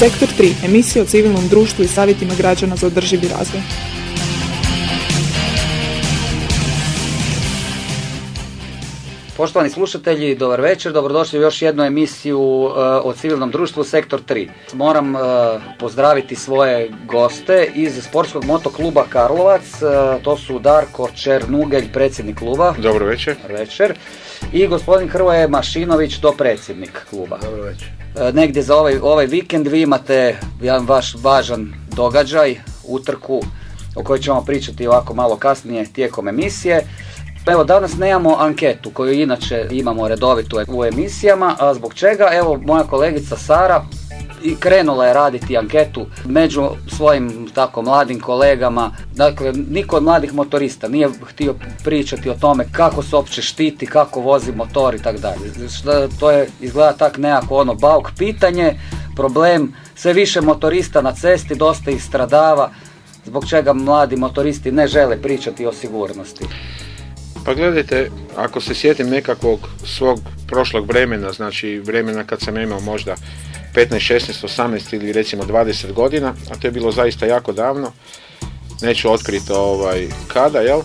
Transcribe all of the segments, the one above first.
Sektor 3. Emisija o civilnom društvu i savjetima građana za održivi razvoj. Poštovani slušatelji, dobar večer, dobrodošli u još jednu emisiju uh, o civilnom društvu Sektor 3. Moram uh, pozdraviti svoje goste iz sportskog motokluba Karlovac, uh, to su Darko Černugelj, predsjednik kluba. Dobro večer. Dobar večer. I gospodin Hrvoje Mašinović, dopredsjednik kluba. Dobro večer. Negdje za ovaj, ovaj vikend vi imate jedan vaš važan događaj, utrku o kojoj ćemo pričati ovako malo kasnije tijekom emisije. Evo, danas nemamo anketu koju inače imamo redovito u emisijama, a zbog čega? Evo, moja kolegica Sara i krenula je raditi anketu među svojim tako mladim kolegama. Dakle, niko od mladih motorista nije htio pričati o tome kako se uopće štiti, kako vozi motor i tako dalje. To je izgleda tak nekako ono bauk pitanje, problem, sve više motorista na cesti, dosta ih stradava, zbog čega mladi motoristi ne žele pričati o sigurnosti. Pa gledajte, ako se sjetim nekakvog svog prošlog vremena, znači vremena kad sam imao možda 15, 16, 18 ili recimo 20 godina, a to je bilo zaista jako davno, neću otkriti ovaj, kada, jel? E,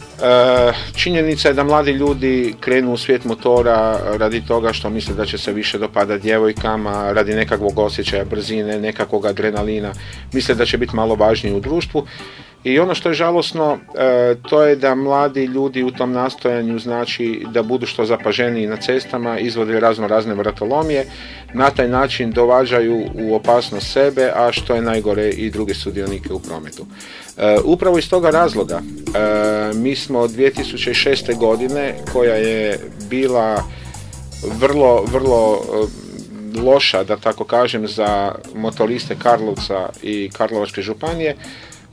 činjenica je da mladi ljudi krenu u svijet motora radi toga što misle da će se više dopadati djevojkama, radi nekakvog osjećaja brzine, nekakvog adrenalina, misle da će biti malo važniji u društvu i ono što je žalosno, e, to je da mladi ljudi u tom nastojanju znači da budu što zapaženiji na cestama, izvode razno razne vratolomije, na taj način dovađaju u opasnost sebe, a što je najgore i druge sudionike u prometu. E, upravo iz toga razloga e, mi smo od 2006. godine koja je bila vrlo, vrlo loša, da tako kažem, za motoriste Karlovca i Karlovačke županije,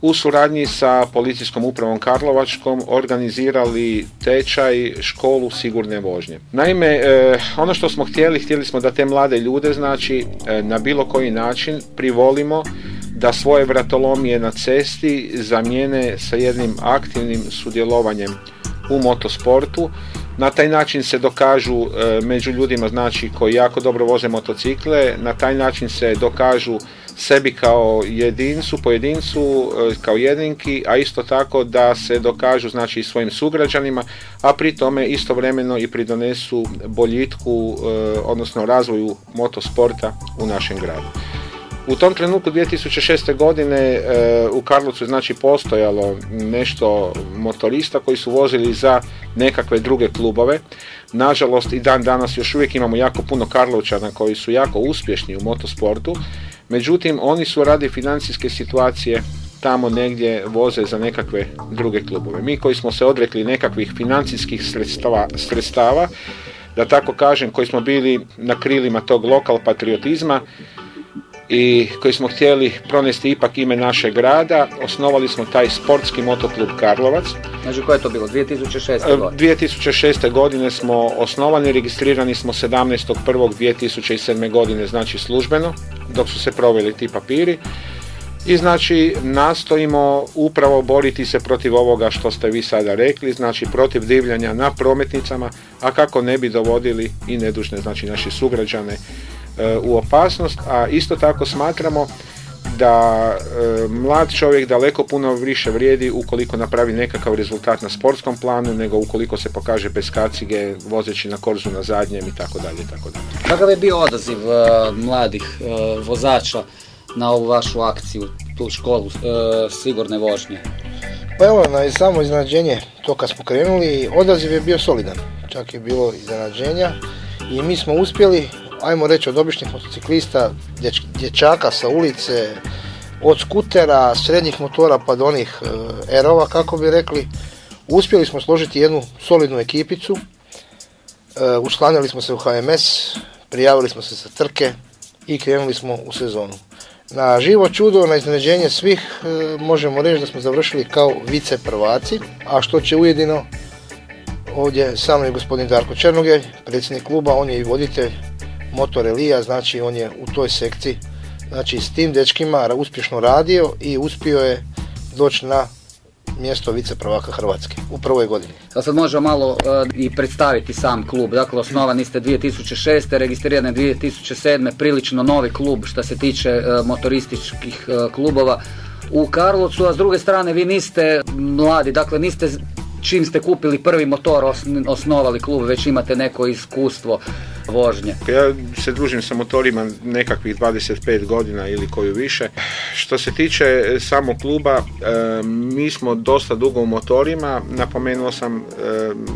u suradnji sa policijskom upravom Karlovačkom organizirali tečaj školu sigurne vožnje. Naime, e, ono što smo htjeli, htjeli smo da te mlade ljude, znači, e, na bilo koji način privolimo da svoje vratolomije na cesti zamijene sa jednim aktivnim sudjelovanjem u motosportu. Na taj način se dokažu e, među ljudima znači koji jako dobro voze motocikle, na taj način se dokažu sebi kao jedincu, pojedincu, e, kao jedinki, a isto tako da se dokažu znači svojim sugrađanima, a pri tome istovremeno i pridonesu boljitku, e, odnosno razvoju motosporta u našem gradu. U tom trenutku 2006. godine e, u Karlovcu znači postojalo nešto motorista koji su vozili za nekakve druge klubove. Nažalost i dan danas još uvijek imamo jako puno Karlovčana koji su jako uspješni u motosportu Međutim, oni su radi financijske situacije tamo negdje voze za nekakve druge klubove. Mi koji smo se odrekli nekakvih financijskih sredstava, sredstava da tako kažem, koji smo bili na krilima tog lokal patriotizma i koji smo htjeli pronesti ipak ime našeg grada, osnovali smo taj sportski motoklub Karlovac. Znači koje je to bilo? 2006. godine? 2006. godine smo osnovani, registrirani smo 17.1.2007. godine, znači službeno dok su se proveli ti papiri. I znači nastojimo upravo boriti se protiv ovoga što ste vi sada rekli, znači protiv divljanja na prometnicama, a kako ne bi dovodili i nedužne znači naši sugrađane e, u opasnost, a isto tako smatramo da e, mlad čovjek daleko puno više vrijedi ukoliko napravi nekakav rezultat na sportskom planu nego ukoliko se pokaže bez kacige vozeći na korzu na zadnjem i tako dalje tako dalje. Kakav je bio odaziv e, mladih e, vozača na ovu vašu akciju, tu školu sigurne vožnje? Pa evo, na samo iznenađenje to kad smo krenuli, odaziv je bio solidan, čak je bilo iznenađenja i mi smo uspjeli ajmo reći od običnih motociklista, dječaka sa ulice, od skutera, srednjih motora pa do onih erova, kako bi rekli, uspjeli smo složiti jednu solidnu ekipicu, e, smo se u HMS, prijavili smo se za trke i krenuli smo u sezonu. Na živo čudo, na iznenađenje svih, e, možemo reći da smo završili kao vice prvaci, a što će ujedino ovdje samo je gospodin Darko Černogelj, predsjednik kluba, on je i voditelj Motor Elija, znači on je u toj sekciji znači s tim dečkima uspješno radio i uspio je doći na mjesto vice prvaka Hrvatske u prvoj godini. A sad možemo malo e, i predstaviti sam klub. Dakle, osnovani ste 2006. registrirani 2007. prilično novi klub što se tiče e, motorističkih e, klubova u Karlovcu, a s druge strane vi niste mladi, dakle niste čim ste kupili prvi motor osnovali klub, već imate neko iskustvo vožnje. Ja se družim sa motorima nekakvih 25 godina ili koju više. Što se tiče samog kluba, e, mi smo dosta dugo u motorima, napomenuo sam, e,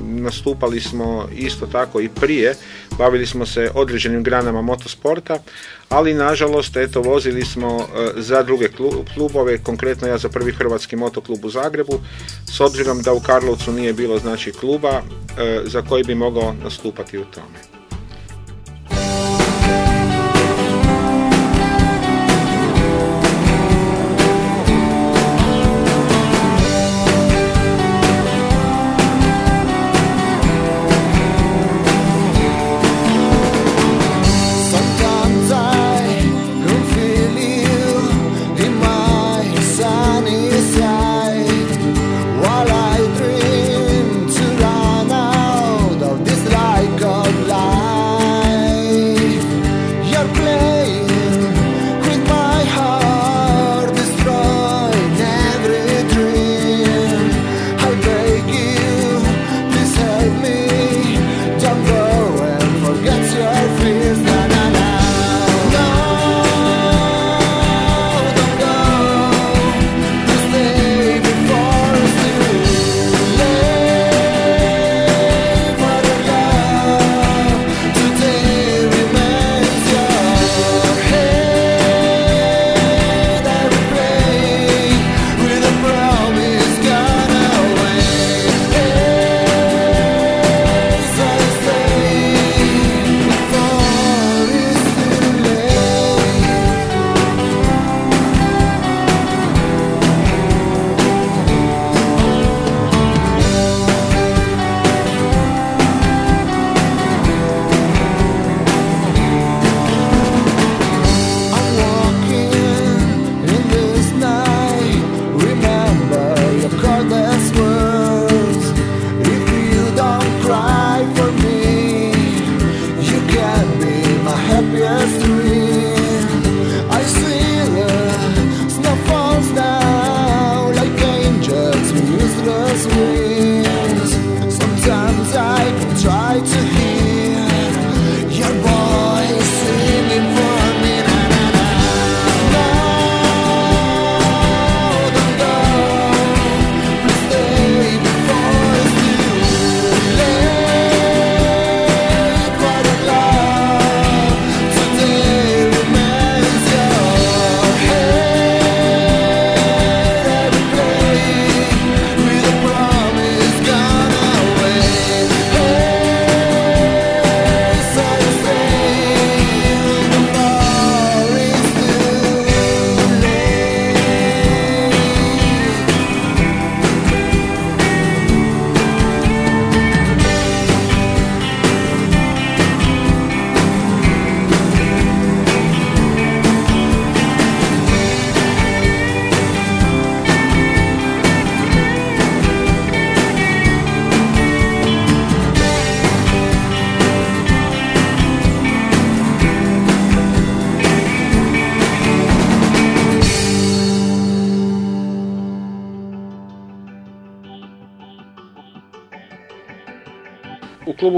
nastupali smo isto tako i prije, bavili smo se određenim granama motosporta, ali nažalost eto vozili smo e, za druge klubove, konkretno ja za prvi hrvatski motoklub u Zagrebu, s obzirom da u Karlovcu nije bilo znači kluba za koji bi mogao nastupati u tome.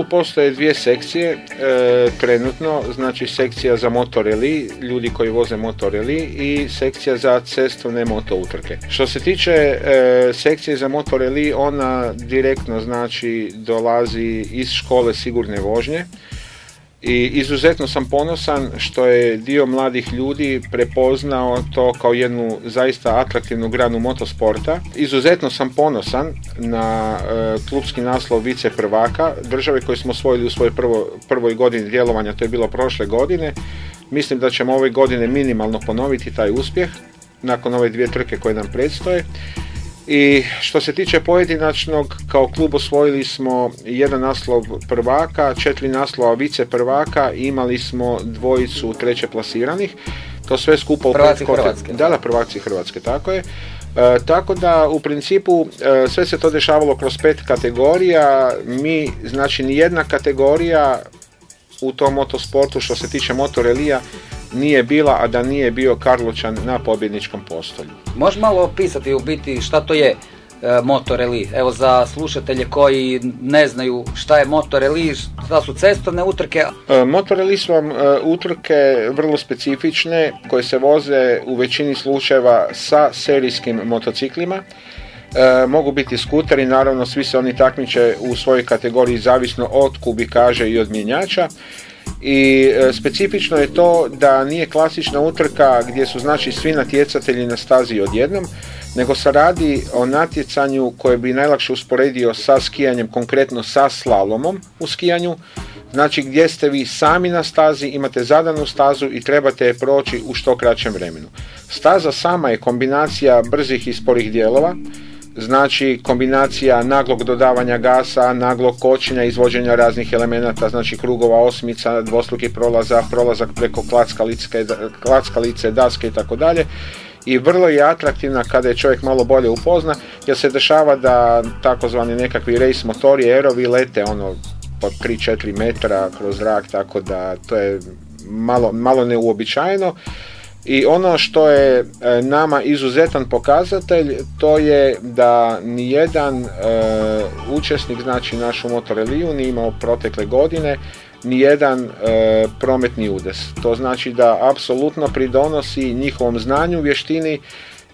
Postoje dvije sekcije e, trenutno, znači sekcija za motoreli, ljudi koji voze motoreli i sekcija za cestovne moto utrke. Što se tiče e, sekcije za motoreli, ona direktno znači dolazi iz škole sigurne vožnje i izuzetno sam ponosan što je dio mladih ljudi prepoznao to kao jednu zaista atraktivnu granu motosporta. Izuzetno sam ponosan na e, klubski naslov vice prvaka države koji smo osvojili u svojoj prvoj godini djelovanja, to je bilo prošle godine. Mislim da ćemo ove godine minimalno ponoviti taj uspjeh nakon ove dvije trke koje nam predstoje. I što se tiče pojedinačnog, kao klub osvojili smo jedan naslov prvaka, četiri naslova vice prvaka i imali smo dvojicu treće plasiranih. To sve skupo Prvaci Hrvatske. Da, da, prvaci Hrvatske, tako je. E, tako da u principu e, sve se to dešavalo kroz pet kategorija. Mi, znači nijedna kategorija u tom motosportu što se tiče motorelija nije bila, a da nije bio Karločan na pobjedničkom postolju. Možeš malo opisati u biti šta to je e, motoreli? Evo za slušatelje koji ne znaju šta je motoreli, šta su cestovne utrke. E, motoreli su vam e, utrke vrlo specifične koje se voze u većini slučajeva sa serijskim motociklima. E, mogu biti skuteri, naravno svi se oni takmiče u svojoj kategoriji zavisno od kubikaže i od mjenjača i e, specifično je to da nije klasična utrka gdje su znači svi natjecatelji na stazi odjednom, nego se radi o natjecanju koje bi najlakše usporedio sa skijanjem, konkretno sa slalomom u skijanju, znači gdje ste vi sami na stazi, imate zadanu stazu i trebate je proći u što kraćem vremenu. Staza sama je kombinacija brzih i sporih dijelova, znači kombinacija naglog dodavanja gasa, naglog kočenja, izvođenja raznih elemenata, znači krugova osmica, dvostruki prolaza, prolazak preko klackalice, daske i tako dalje. I vrlo je atraktivna kada je čovjek malo bolje upozna, jer se dešava da takozvani nekakvi race motori, aerovi lete ono po 3-4 metra kroz zrak, tako da to je malo, malo neuobičajeno. I ono što je e, nama izuzetan pokazatelj, to je da nijedan e, učesnik, znači našu motoreliju, nije imao protekle godine nijedan e, prometni udes. To znači da apsolutno pridonosi njihovom znanju, vještini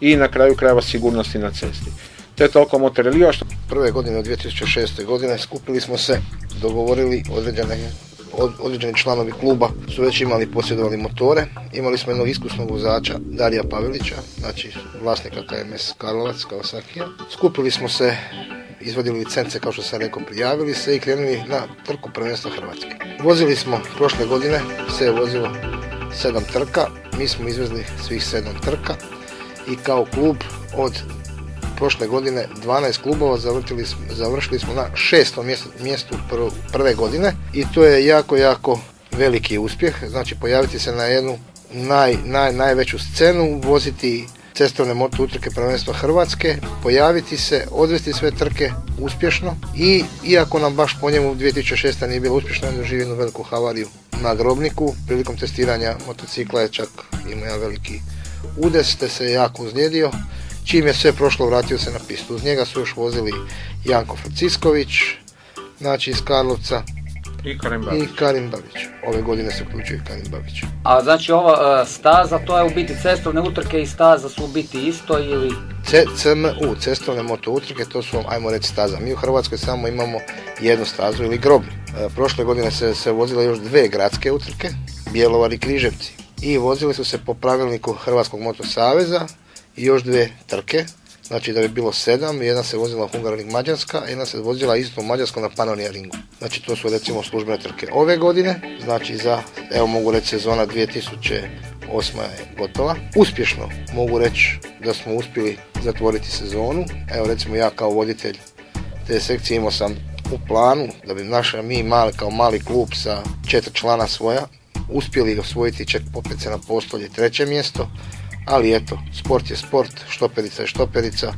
i na kraju krajeva sigurnosti na cesti. To je toliko motorelija što... Prve godine od 2006. godine skupili smo se, dogovorili određene određeni članovi kluba su već imali posjedovali motore. Imali smo jednog iskusnog vozača Darija Pavelića, znači vlasnika KMS Karlovac, kao Sakija. Skupili smo se, izvodili licence kao što sam rekao, prijavili se i krenuli na trku prvenstva Hrvatske. Vozili smo prošle godine, se je vozilo sedam trka, mi smo izvezli svih sedam trka i kao klub od prošle godine 12 klubova, završili smo na šestom mjestu prve godine i to je jako, jako veliki uspjeh. Znači pojaviti se na jednu naj, naj, najveću scenu, voziti cestovne moto utrke prvenstva Hrvatske, pojaviti se, odvesti sve trke uspješno i iako nam baš po njemu 2006. nije bilo uspješno, on doživio jednu veliku havariju na grobniku. Prilikom testiranja motocikla je čak imao veliki udes, te se jako uzlijedio Čim je sve prošlo, vratio se na pistu. Uz njega su još vozili Janko Francisković, znači iz Karlovca, i Karim Babić. I Karim Babić. Ove godine se uključuje Karim Babić. A znači ova uh, staza, to je u biti cestovne utrke i staza su u biti isto ili? C, CMU, cestovne moto utrke, to su, ajmo reći, staza. Mi u Hrvatskoj samo imamo jednu stazu ili grobni. Uh, prošle godine se, se vozile još dve gradske utrke, Bjelovar i Križevci. I vozili su se po pravilniku Hrvatskog motosaveza i još dvije trke, znači da bi bilo sedam, jedna se vozila Hungaroring Mađarska, jedna se vozila isto u Mađarskom na Panonia Ringu. Znači to su recimo službene trke ove godine, znači za, evo mogu reći sezona 2008. je gotova. Uspješno mogu reći da smo uspjeli zatvoriti sezonu. Evo recimo ja kao voditelj te sekcije imao sam u planu da bi naša mi mali, kao mali klub sa četiri člana svoja uspjeli osvojiti ček popet se na postolje treće mjesto, ali eto, sport je sport, štoperica je štoperica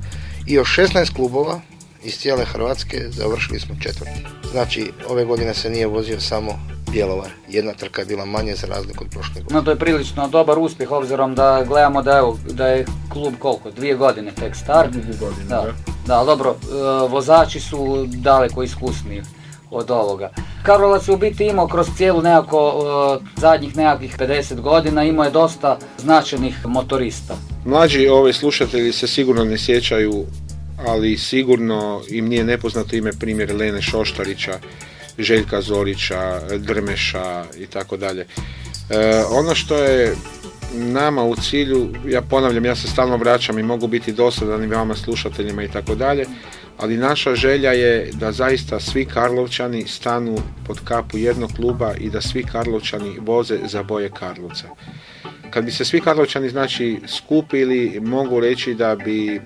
i još 16 klubova iz cijele Hrvatske završili smo četvrti. Znači, ove godine se nije vozio samo Bjelovar. Jedna trka je bila manje za razliku od prošle godine. No to je prilično dobar uspjeh obzirom da gledamo da, evo, da je klub koliko, dvije godine tek star. Dvije godine, da. Da, dobro, e, vozači su daleko iskusniji od ovoga. Karlovac je u biti imao kroz cijelu nekako zadnjih nekakvih 50 godina imao je dosta značajnih motorista. Mlađi ove slušatelji se sigurno ne sjećaju, ali sigurno im nije nepoznato ime primjer Lene Šoštarića, Željka Zorića, Drmeša i tako dalje. E, ono što je nama u cilju, ja ponavljam, ja se stalno vraćam i mogu biti dosadan i vama slušateljima i tako dalje, ali naša želja je da zaista svi Karlovčani stanu pod kapu jednog kluba i da svi Karlovčani voze za boje Karlovca. Kad bi se svi Karlovčani znači skupili, mogu reći da bi e,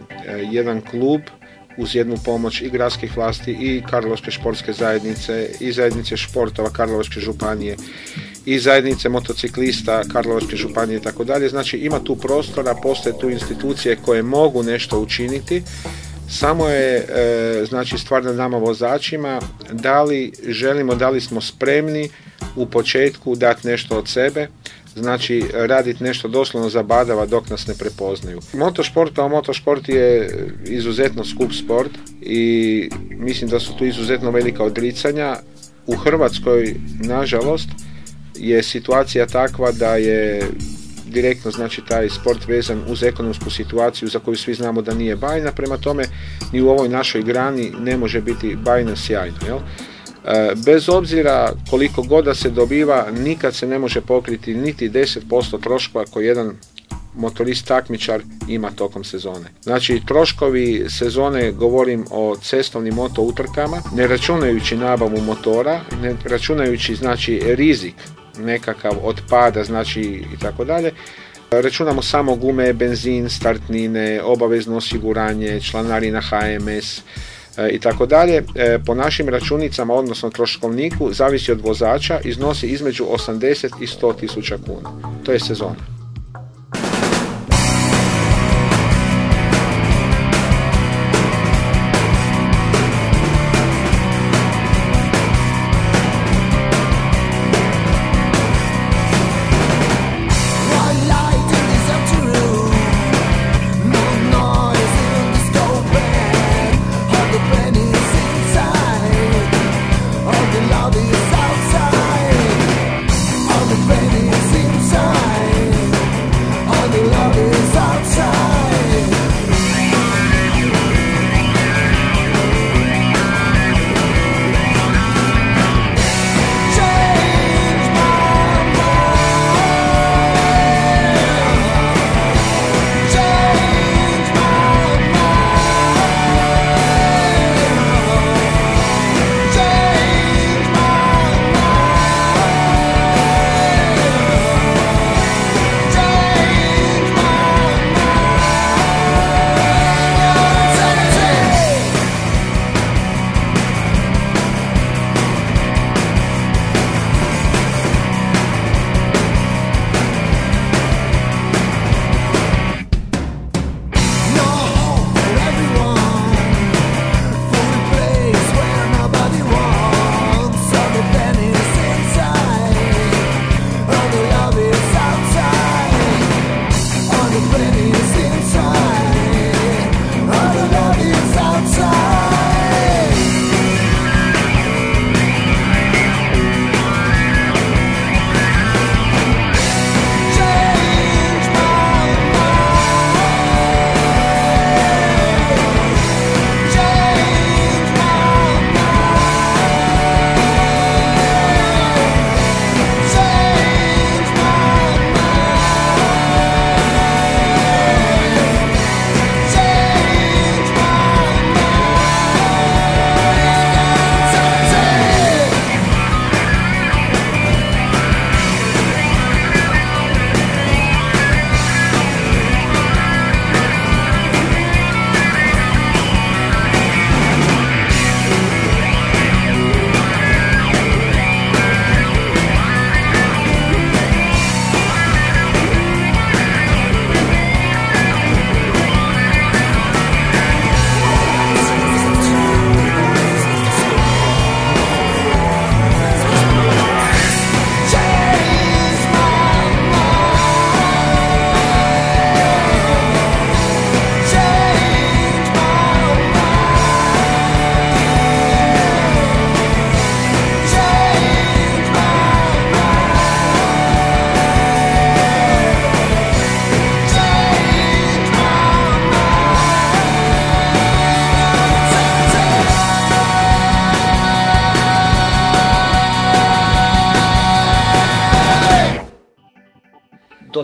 jedan klub uz jednu pomoć i gradskih vlasti i Karlovačke športske zajednice i zajednice športova Karlovačke županije i zajednice motociklista Karlovačke županije i tako dalje. Znači ima tu prostora, postoje tu institucije koje mogu nešto učiniti. Samo je e, znači stvar na nama vozačima da li želimo, da li smo spremni u početku dati nešto od sebe, znači raditi nešto doslovno zabadava dok nas ne prepoznaju. Motošport kao motošport je izuzetno skup sport i mislim da su tu izuzetno velika odricanja. U Hrvatskoj, nažalost, je situacija takva da je direktno znači taj sport vezan uz ekonomsku situaciju za koju svi znamo da nije bajna, prema tome ni u ovoj našoj grani ne može biti bajna sjajno. Jel? E, bez obzira koliko god da se dobiva, nikad se ne može pokriti niti 10% troškova koji jedan motorist takmičar ima tokom sezone. Znači troškovi sezone govorim o cestovnim moto utrkama, ne računajući nabavu motora, ne računajući znači rizik nekakav od pada, znači i tako dalje. Računamo samo gume, benzin, startnine, obavezno osiguranje, članarina HMS e, i tako dalje. E, po našim računicama, odnosno troškovniku, zavisi od vozača, iznosi između 80 i 100 tisuća kuna. To je sezona.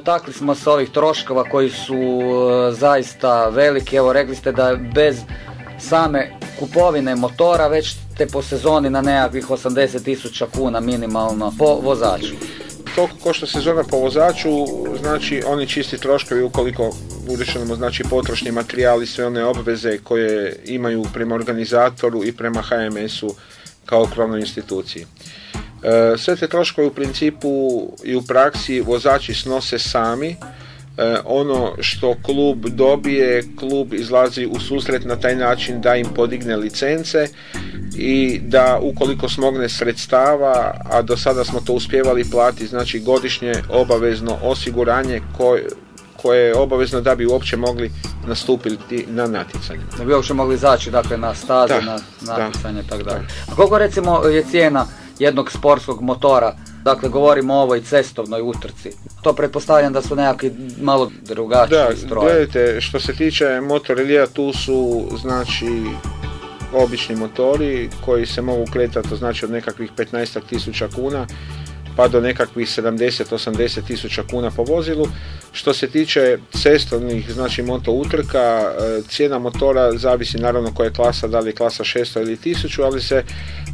Dotakli smo se ovih troškova koji su e, zaista veliki. Evo rekli ste da bez same kupovine motora već te po sezoni na nekakvih 80 tisuća kuna minimalno po vozaču. Toliko košta sezona po vozaču, znači oni čisti troškovi ukoliko uračunamo znači potrošni materijal i sve one obveze koje imaju prema organizatoru i prema HMS-u kao krovnoj instituciji. E, sve te troškove u principu i u praksi vozači snose sami, E, ono što klub dobije, klub izlazi u susret na taj način da im podigne licence i da ukoliko smogne sredstava, a do sada smo to uspjevali platiti, znači godišnje obavezno osiguranje koje, koje je obavezno da bi uopće mogli nastupiti na natjecanje. Da bi uopće mogli izaći dakle, na staze, na natjecanje i tako dalje. A koliko recimo je cijena jednog sportskog motora Dakle, govorimo o ovoj cestovnoj utrci. To pretpostavljam da su nekakvi malo drugačiji da, stroje. gledajte, što se tiče motorelija, tu su znači obični motori koji se mogu kretati znači od nekakvih 15 tisuća kuna pa do nekakvih 70-80 tisuća kuna po vozilu. Što se tiče cestovnih, znači moto utrka, e, cijena motora zavisi naravno koja je klasa, da li je klasa 600 ili 1000, ali se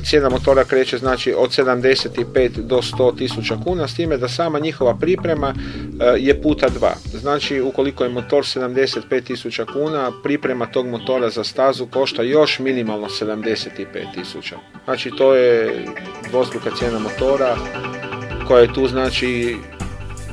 cijena motora kreće znači od 75 do 100 tisuća kuna, s time da sama njihova priprema e, je puta dva. Znači ukoliko je motor 75 tisuća kuna, priprema tog motora za stazu košta još minimalno 75 tisuća. Znači to je dvostruka cijena motora koja je tu znači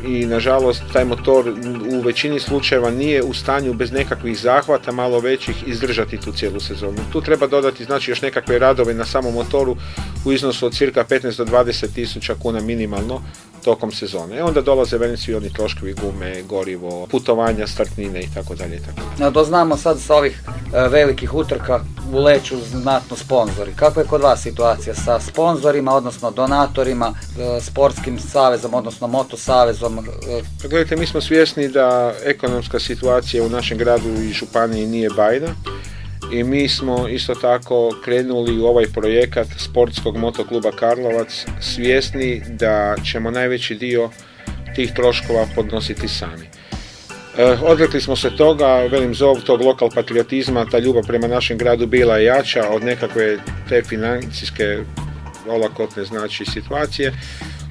i nažalost taj motor u većini slučajeva nije u stanju bez nekakvih zahvata malo većih izdržati tu cijelu sezonu. Tu treba dodati znači još nekakve radove na samom motoru u iznosu od cirka 15 do 20 tisuća kuna minimalno tokom sezone. E onda dolaze velim svi oni troškovi gume, gorivo, putovanja, startnine i tako dalje. I tako dalje. to znamo sad sa ovih e, velikih utrka uleću znatno sponzori. Kakva je kod vas situacija sa sponzorima, odnosno donatorima, e, sportskim savezom, odnosno moto savezom? E? Pa gledajte, mi smo svjesni da ekonomska situacija u našem gradu i županiji nije bajna i mi smo isto tako krenuli u ovaj projekat sportskog motokluba Karlovac svjesni da ćemo najveći dio tih troškova podnositi sami. E, odrekli smo se toga, velim zov tog lokal patriotizma, ta ljubav prema našem gradu bila je jača od nekakve te financijske olakotne znači situacije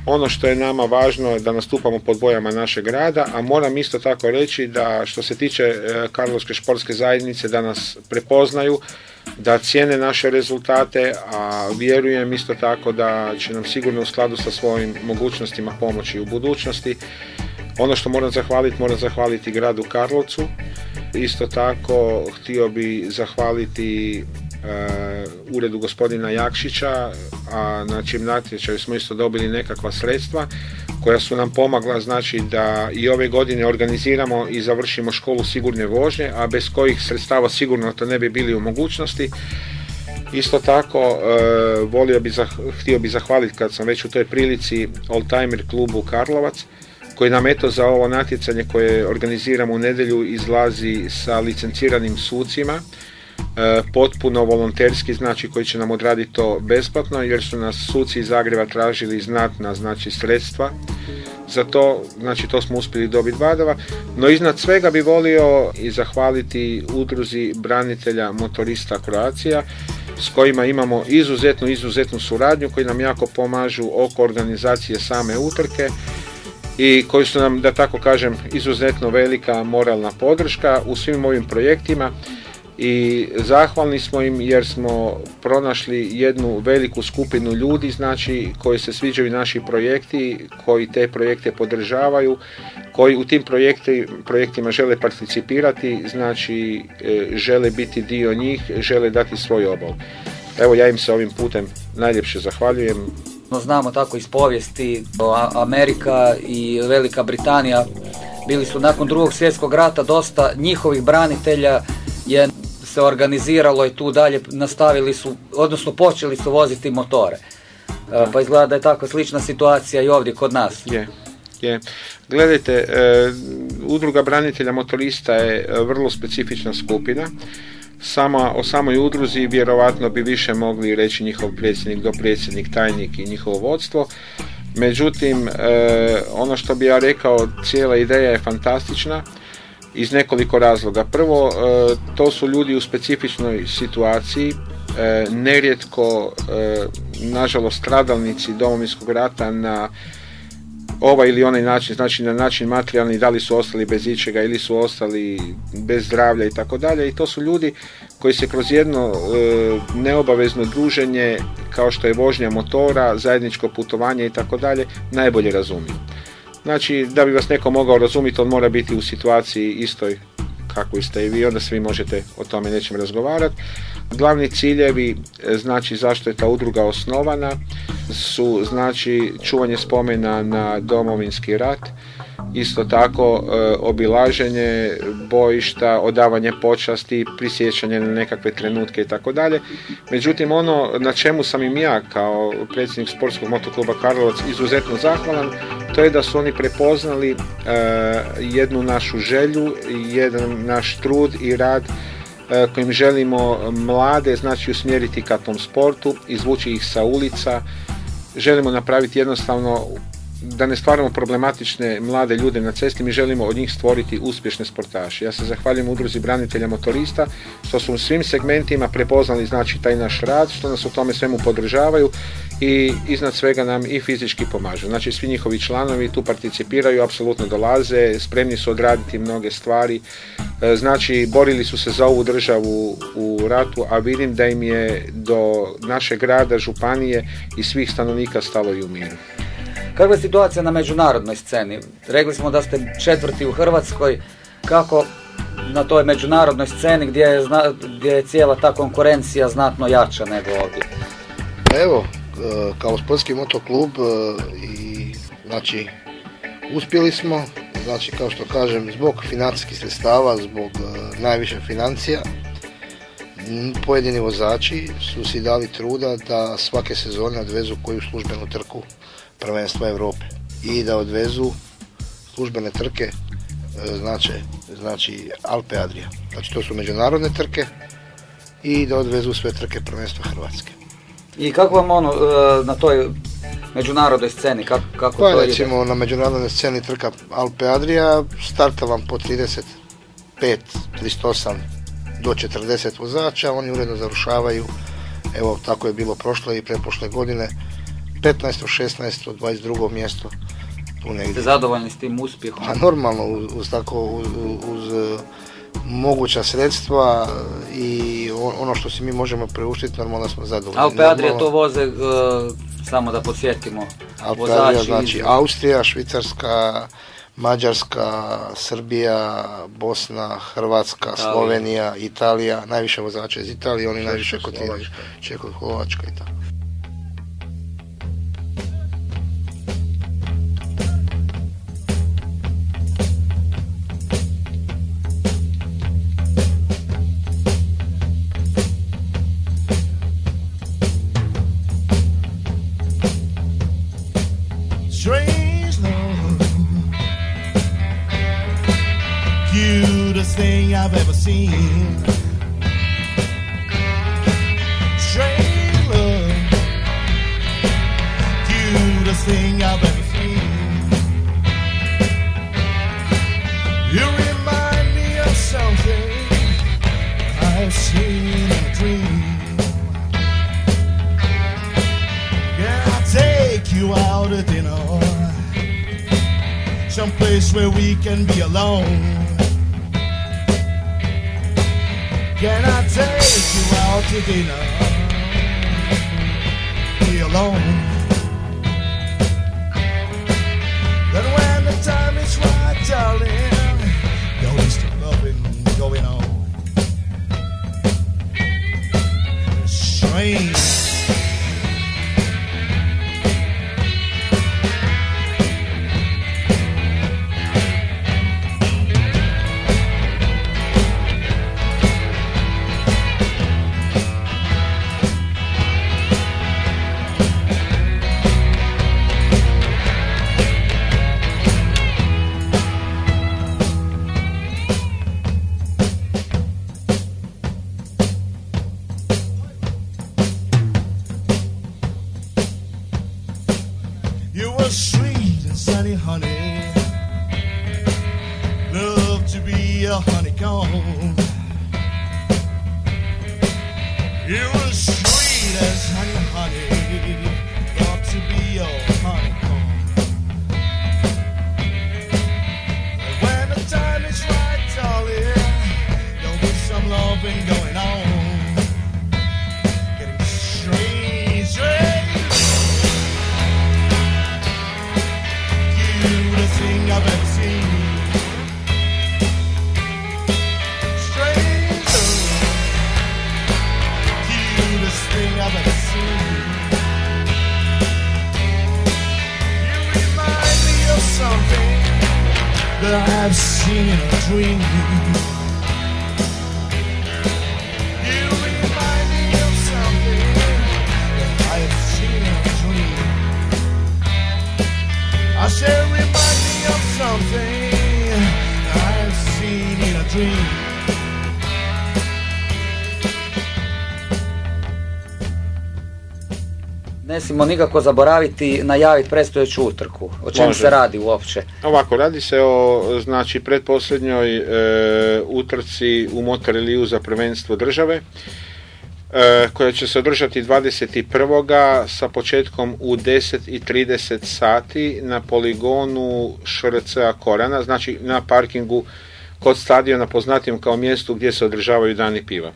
ono što je nama važno je da nastupamo pod bojama našeg grada, a moram isto tako reći da što se tiče e, Karlovske športske zajednice da nas prepoznaju, da cijene naše rezultate, a vjerujem isto tako da će nam sigurno u skladu sa svojim mogućnostima pomoći u budućnosti. Ono što moram zahvaliti, moram zahvaliti gradu Karlovcu. Isto tako htio bi zahvaliti uredu gospodina Jakšića, a na čim natječaju smo isto dobili nekakva sredstva koja su nam pomagla znači da i ove godine organiziramo i završimo školu sigurne vožnje, a bez kojih sredstava sigurno to ne bi bili u mogućnosti. Isto tako, uh, volio bi, htio bi zahvaliti kad sam već u toj prilici Oldtimer klubu Karlovac, koji nam eto za ovo natjecanje koje organiziramo u nedjelju izlazi sa licenciranim sucima E, potpuno volonterski, znači koji će nam odraditi to besplatno jer su nas suci iz Zagreba tražili znatna znači sredstva. Za to, znači to smo uspjeli dobiti badava, no iznad svega bi volio i zahvaliti udruzi branitelja motorista Kroacija s kojima imamo izuzetnu, izuzetnu suradnju koji nam jako pomažu oko organizacije same utrke i koji su nam, da tako kažem, izuzetno velika moralna podrška u svim ovim projektima i zahvalni smo im jer smo pronašli jednu veliku skupinu ljudi znači koji se sviđaju naši projekti, koji te projekte podržavaju, koji u tim projekti, projektima žele participirati, znači e, žele biti dio njih, žele dati svoj obol. Evo ja im se ovim putem najljepše zahvaljujem. No, znamo tako iz povijesti, Amerika i Velika Britanija bili su nakon drugog svjetskog rata dosta njihovih branitelja je se organiziralo i tu dalje nastavili su, odnosno počeli su voziti motore. E, pa izgleda da je takva slična situacija i ovdje kod nas. Je, je. Gledajte, e, udruga branitelja motorista je e, vrlo specifična skupina. Sama, o samoj udruzi vjerovatno bi više mogli reći njihov predsjednik, dopredsjednik, tajnik i njihovo vodstvo. Međutim, ono što bi ja rekao, cijela ideja je fantastična iz nekoliko razloga. Prvo, e, to su ljudi u specifičnoj situaciji, e, nerijetko, e, nažalost, stradalnici domovinskog rata na ovaj ili onaj način, znači na način materijalni, da li su ostali bez ičega ili su ostali bez zdravlja i tako dalje. I to su ljudi koji se kroz jedno neobavezno druženje, kao što je vožnja motora, zajedničko putovanje i tako dalje, najbolje razumiju. Znači, da bi vas neko mogao razumjeti, on mora biti u situaciji istoj kakvoj ste i vi, onda svi možete o tome nečem razgovarati. Glavni ciljevi, e, znači zašto je ta udruga osnovana, su znači čuvanje spomena na domovinski rat, isto tako e, obilaženje bojišta, odavanje počasti, prisjećanje na nekakve trenutke i tako dalje. Međutim, ono na čemu sam im ja kao predsjednik sportskog motokluba Karlovac izuzetno zahvalan, to je da su oni prepoznali e, jednu našu želju, jedan naš trud i rad e, kojim želimo mlade znači usmjeriti ka tom sportu, izvući ih sa ulica, želimo napraviti jednostavno da ne stvaramo problematične mlade ljude na cesti, mi želimo od njih stvoriti uspješne sportaše. Ja se zahvaljujem udruzi branitelja motorista što su u svim segmentima prepoznali znači taj naš rad, što nas u tome svemu podržavaju i iznad svega nam i fizički pomažu. Znači svi njihovi članovi tu participiraju, apsolutno dolaze, spremni su odraditi mnoge stvari. E, znači borili su se za ovu državu u ratu, a vidim da im je do našeg grada, županije i svih stanovnika stalo i u miru. Kakva je situacija na međunarodnoj sceni? Rekli smo da ste četvrti u Hrvatskoj. Kako na toj međunarodnoj sceni gdje je, gdje je cijela ta konkurencija znatno jača nego ovdje? Evo, e, kao sportski motoklub e, i znači uspjeli smo, znači kao što kažem, zbog financijskih sredstava, zbog e, najviše financija, pojedini vozači su si dali truda da svake sezone odvezu koju službenu trku prvenstva Europe i da odvezu službene trke znači, znači Alpe Adria. Znači to su međunarodne trke i da odvezu sve trke prvenstva Hrvatske. I kako vam ono e, na toj međunarodnoj sceni, kako, kako pa, to recimo na međunarodnoj sceni trka Alpe Adria starta vam po 35, 38 do 40 vozača, oni uredno završavaju, evo tako je bilo prošle i pretprošle godine, 15. 16. 22. mjesto tu negdje. Ste zadovoljni s tim uspjehom? A normalno, uz, tako, uz, uz e, moguća sredstva i ono što si mi možemo preuštiti, normalno smo zadovoljni. Alpe Adria to voze, uh, samo da podsjetimo, Alpe Adria znači Austrija, Švicarska, Mađarska, Srbija, Bosna, Hrvatska, Slovenija, Italija, najviše vozača iz Italije, oni najviše kotiraju, Čekoslovačka i tako. I've seen a dream. Can I take you out to dinner? Someplace where we can be alone. Can I take you out to dinner? Be alone. Then when the time is right, darling, mãe. sunny honey. Love to be a honeycomb. You're as sweet as honey, honey. dreaming Ne smijemo nikako zaboraviti najaviti predstojeću utrku. O čemu Može. se radi uopće? Ovako, radi se o znači pretposljednjoj e, utrci u Motoreliju za prvenstvo države e, koja će se održati 21. sa početkom u 10.30 sati na poligonu šRC-a Korana, znači na parkingu kod stadiona poznatijem kao mjestu gdje se održavaju dani piva.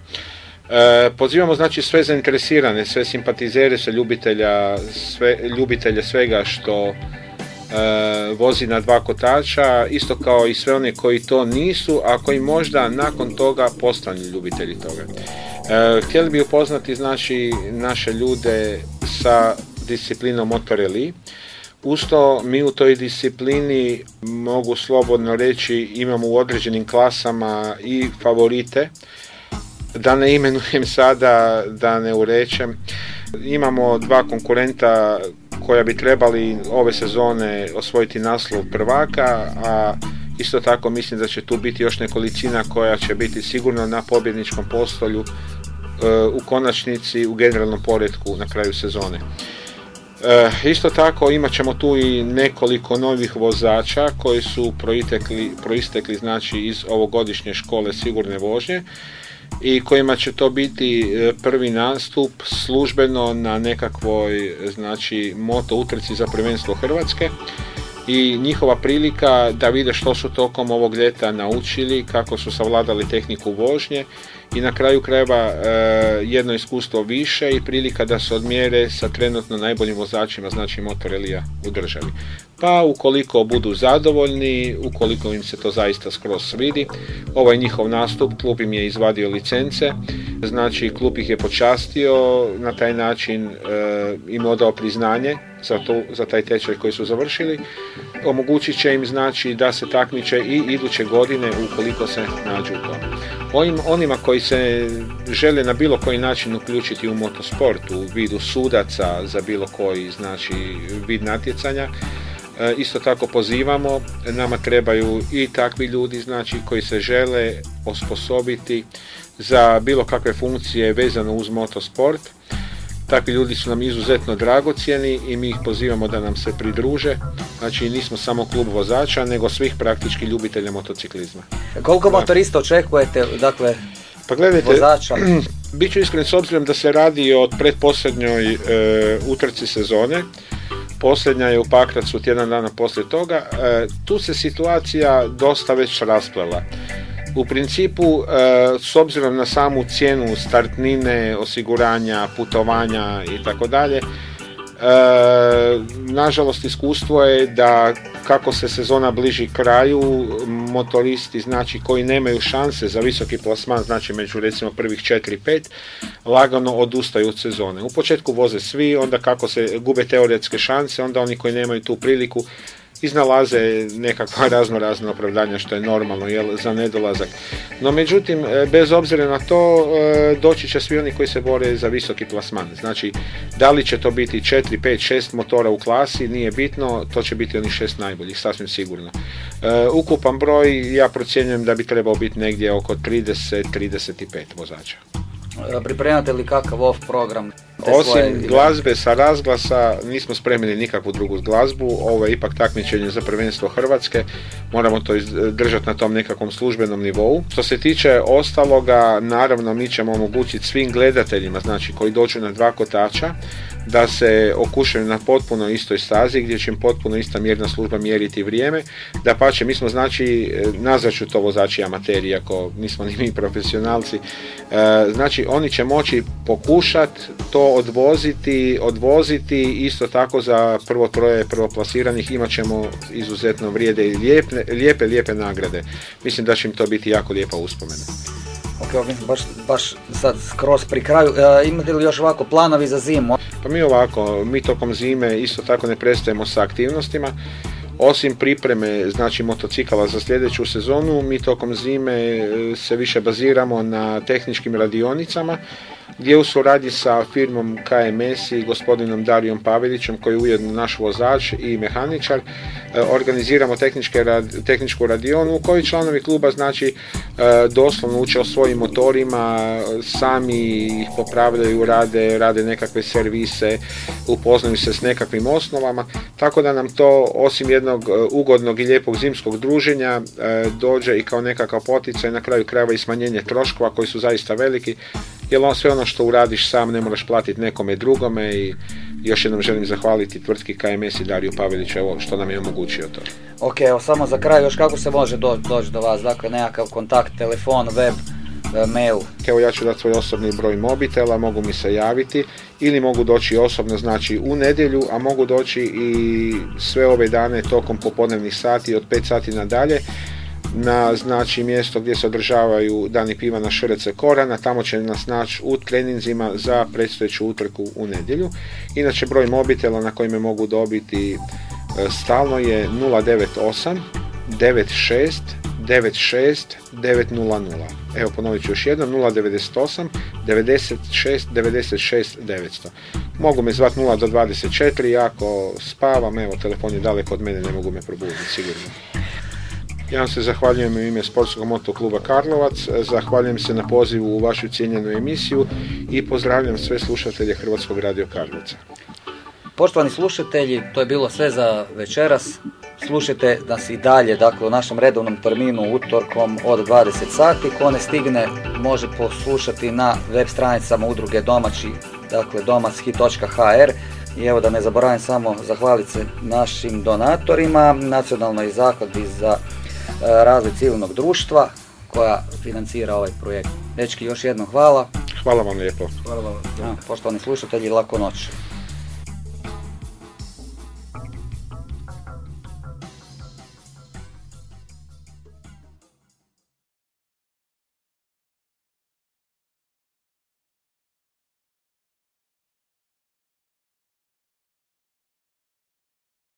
E, pozivamo znači sve zainteresirane, sve simpatizere, sve ljubitelja, sve, ljubitelje svega što e, vozi na dva kotača, isto kao i sve one koji to nisu, a koji možda nakon toga postanu ljubitelji toga. E, htjeli bi upoznati znači naše ljude sa disciplinom motoreli. Uz to mi u toj disciplini mogu slobodno reći imamo u određenim klasama i favorite, da ne imenujem sada, da ne urečem. Imamo dva konkurenta koja bi trebali ove sezone osvojiti naslov prvaka, a isto tako mislim da će tu biti još nekolicina koja će biti sigurno na pobjedničkom postolju e, u konačnici u generalnom poredku na kraju sezone. E, isto tako imat ćemo tu i nekoliko novih vozača koji su proistekli, znači iz ovogodišnje škole sigurne vožnje i kojima će to biti e, prvi nastup službeno na nekakvoj znači moto utrci za prvenstvo Hrvatske i njihova prilika da vide što su tokom ovog ljeta naučili, kako su savladali tehniku vožnje i na kraju krajeva e, jedno iskustvo više i prilika da se odmjere sa trenutno najboljim vozačima, znači motorelija u državi. Pa ukoliko budu zadovoljni, ukoliko im se to zaista skroz svidi, ovaj njihov nastup, klub im je izvadio licence, znači klub ih je počastio, na taj način e, im odao priznanje za, to, za taj tečaj koji su završili, omogućit će im znači da se takmiče i iduće godine ukoliko se nađu tome. Onim, onima koji se žele na bilo koji način uključiti u motosport u vidu sudaca za bilo koji znači vid natjecanja, E, Isto tako pozivamo, nama trebaju i takvi ljudi znači koji se žele osposobiti za bilo kakve funkcije vezano uz motosport. Takvi ljudi su nam izuzetno dragocjeni i mi ih pozivamo da nam se pridruže. Znači nismo samo klub vozača, nego svih praktički ljubitelja motociklizma. Koliko motorista očekujete, dakle, Pa gledajte, vozača? bit ću iskren s obzirom da se radi o pretposljednjoj e, utrci sezone. Posljednja je u Pakracu tjedan dana poslije toga. E, tu se situacija dosta već rasplela. U principu, e, s obzirom na samu cijenu startnine, osiguranja, putovanja i tako dalje, E, nažalost iskustvo je da kako se sezona bliži kraju, motoristi znači koji nemaju šanse za visoki plasman, znači među recimo prvih 4-5, lagano odustaju od sezone. U početku voze svi, onda kako se gube teoretske šanse, onda oni koji nemaju tu priliku iznalaze nekakva razno razna opravdanja što je normalno jel, za nedolazak. No međutim, e, bez obzira na to, e, doći će svi oni koji se bore za visoki plasman. Znači, da li će to biti 4, 5, 6 motora u klasi, nije bitno, to će biti oni šest najboljih, sasvim sigurno. E, Ukupan broj, ja procjenjujem da bi trebao biti negdje oko 30-35 vozača. Pripremate li kakav off program? Osim glazbe sa razglasa nismo spremili nikakvu drugu glazbu, ovo je ipak takmičenje za prvenstvo Hrvatske, moramo to držati na tom nekakvom službenom nivou. Što se tiče ostaloga, naravno mi ćemo omogućiti svim gledateljima, znači koji dođu na dva kotača, da se okušaju na potpuno istoj stazi gdje će im potpuno ista mjerna služba mjeriti vrijeme. Da pače, mi smo znači, nazvat ću to vozači amateri, iako nismo ni mi profesionalci, E, znači oni će moći pokušat to odvoziti, odvoziti isto tako za prvo troje prvoplasiranih imat ćemo izuzetno vrijede i lijepe, lijepe, lijepe nagrade. Mislim da će im to biti jako lijepa uspomena. Ok, ok, baš, baš sad skroz pri kraju. E, imate li još ovako planovi za zimu? Pa mi ovako, mi tokom zime isto tako ne prestajemo sa aktivnostima. Osim pripreme, znači motocikala za sljedeću sezonu, mi tokom zime e, se više baziramo na tehničkim radionicama, gdje u suradnji sa firmom KMS i gospodinom Darijom Pavelićem, koji je ujedno naš vozač i mehaničar, e, organiziramo rad- tehničku radionu u kojoj članovi kluba znači e, doslovno uče o svojim motorima, sami ih popravljaju, rade, rade nekakve servise, upoznaju se s nekakvim osnovama, tako da nam to osim jednog e, ugodnog i lijepog zimskog druženja e, dođe i kao nekakav poticaj na kraju krajeva i smanjenje troškova koji su zaista veliki, jer on, sve ono što uradiš sam ne moraš platiti nekome drugome i još jednom želim zahvaliti tvrtki KMS i Dariju Paveliću evo što nam je omogućio to. Ok, evo samo za kraj još kako se može do- doći do vas, dakle nekakav kontakt, telefon, web, e, mail. Evo ja ću dati svoj osobni broj mobitela, mogu mi se javiti ili mogu doći osobno znači u nedjelju, a mogu doći i sve ove dane tokom popodnevnih sati od 5 sati nadalje na znači mjesto gdje se održavaju dani piva na Šrece Korana, tamo će nas naći u treninzima za predstojeću utrku u nedjelju. Inače broj mobitela na koji me mogu dobiti e, stalno je 098 96 96 900. Evo ponovit ću još jednom 098 96 96 900. Mogu me zvati 0 do 24, ako spavam, evo telefon je daleko od mene, ne mogu me probuditi sigurno. Ja vam se zahvaljujem u ime Sportskog motokluba Karlovac, zahvaljujem se na pozivu u vašu cijenjenu emisiju i pozdravljam sve slušatelje Hrvatskog radio Karlovca. Poštovani slušatelji, to je bilo sve za večeras. Slušajte nas i dalje, dakle u našem redovnom terminu utorkom od 20 sati. Ko ne stigne može poslušati na web stranicama udruge domaći, dakle domachi.hr i evo da ne zaboravim samo zahvaliti se našim donatorima, Nacionalnoj zakladi za razvoj civilnog društva koja financira ovaj projekt. Dečki, još jednom hvala. Hvala vam lijepo. Hvala vam. Poštovani slušatelji, laku noć.